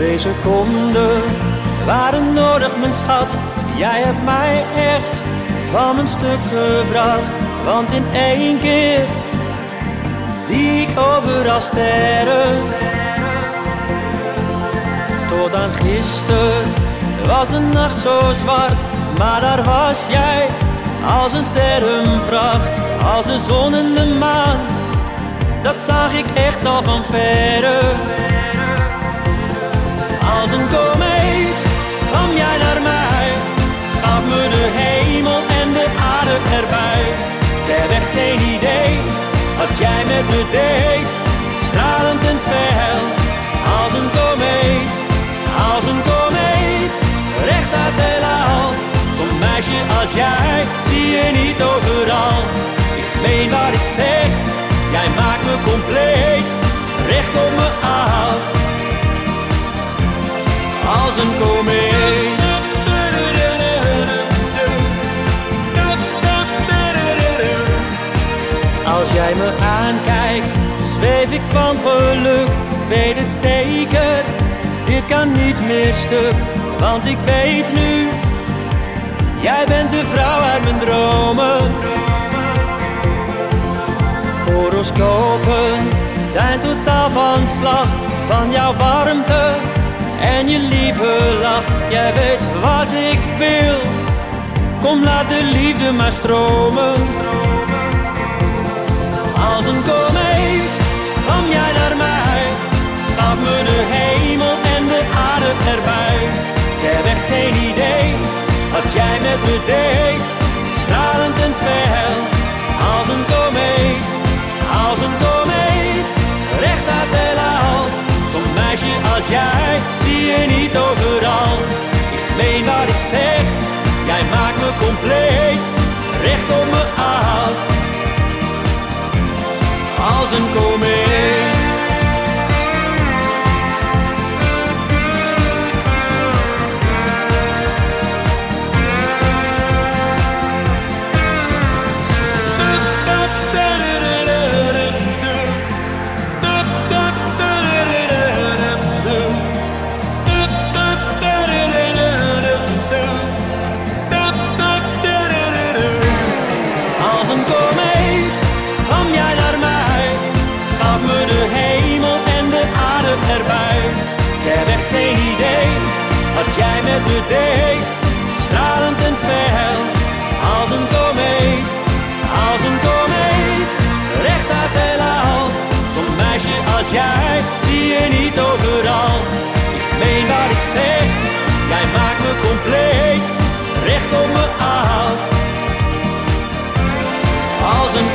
Twee seconden waren nodig, mijn schat. Jij hebt mij echt van mijn stuk gebracht. Want in één keer zie ik overal sterren. Tot aan gisteren was de nacht zo zwart, maar daar was jij als een sterrenpracht, als de zon en de maan. Dat zag ik echt al van verre. Als een komeet kwam jij naar mij, gaf me de hemel en de aarde erbij. Heb echt geen idee wat jij met me deed, stralend en fel, als een komeet, als een komeet, recht uit heelal. Zo'n meisje als jij zie je niet overal. Ik meen wat ik zeg, jij maakt me compleet, recht op me als jij me aankijkt, zweef ik van geluk. Weet het zeker, dit kan niet meer stuk. Want ik weet nu, jij bent de vrouw uit mijn dromen. Horoscopen zijn totaal van slag van jouw warmte en je lieve lach. Jij weet wat ik wil. Kom, laat de liefde maar stromen. Als een komeet kwam jij naar mij. Gaf me de hemel en de aarde erbij. Ik heb echt geen idee wat jij met me deed. Stralend en fel, als een komeet, als een komeet, recht uit heelal. Zo'n meisje als jij je niet overal. Ik meen wat ik zeg, jij maakt me compleet, Ik heb echt geen idee wat jij met me deed. Stralend en fel, als een komeet, als een komeet. Recht uit heelal, zo'n meisje als jij zie je niet overal. Ik meen wat ik zeg, jij maakt me compleet, recht om me af. Als een